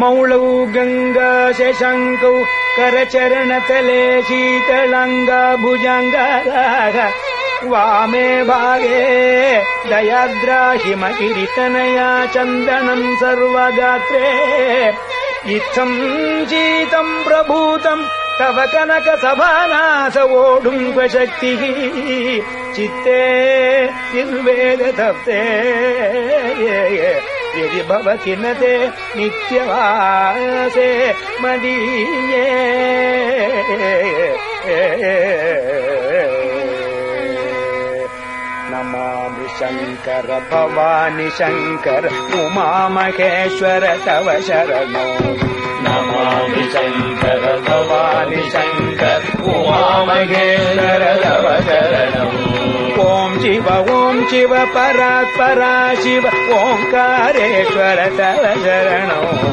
मौळौ गङ्गा शशङ्कौ करचरणतले शीतलङ्गा शीतलङ्ग भुजङ्गमे भारे दयाद्राहिमकिरितनया चन्दनम् सर्वगात्रे। इत्थम् शीतम् प्रभूतम् तव कनक सभानाथ ओढुम् क्वशक्तिः चित्ते निर्वेदधत्ते यदि भवति न ते नित्यवासे मदीये नमामि शङ्कर भवानि शङ्कर उमामहेश्वर, तव शरणो। नमामि शङ्कर भवानि शङ्कर उमामहेश्वर, तव शरणम् ॐ शिव ॐ शिव परात्परा शिव ओङ्कारेश्वर तव शरणो।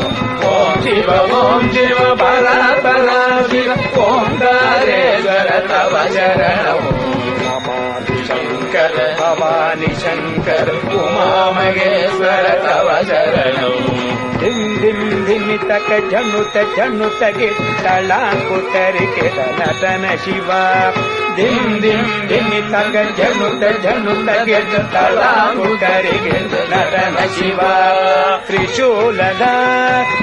ॐ शिव ॐ शिव, परा परा शिव ओङ्कारेश्वर तव नमामि భవాని శంకర్ ఉమామహేశ్వర తవ శరణం. ధిం ధిం ధిమితక ఝనుత ఝనుత గిట్టలాంకుతరికి నటన శివ. ధిం ధిం ధిమితక ఝనుత ఝనుత గిట్టలాంకుతరికి నటన శివ. త్రిశూలద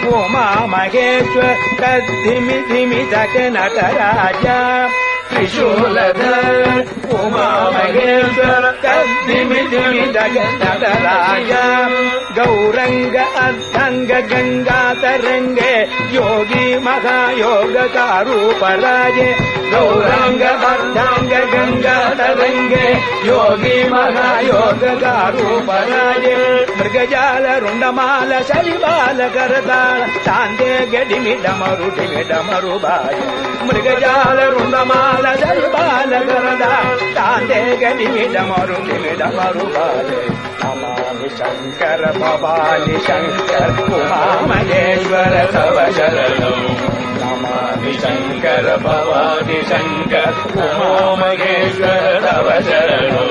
ఉమామహేశ్వర తద్ధిమి ధిమితక నటరాజ. ತ್ರಿಶೂಲದ ಉಮಾ ಮಹೇಶ್ವರ ತದ್ದಿ ಮಿತಿಮಿದಗರಾಯ ಗೌರಂಗ ಅರ್ಥಂಗ ಗಂಗಾತರಂಗೆ ಯೋಗಿ ಮಹಾಯೋಗ ಕಾರೂಪರಾಯ ಗೌ யோகியே யோகி மகா யோக காரூபராய மிருகஜால ருண்டமால சலிபால கரதாள சாந்தே கெடிமிடமருடி விடமருபாய மிருகஜால ருண்டமால சலிபால கரதாள சாந்தே கெடிமிடமருடி விடமருபாய நமாமி சங்கர பவானி சங்கர் உமாமகேஸ்வர தவ சரணம் நமாமி சங்கர பவானி சங்கர் உமாமகேஸ்வர శరణు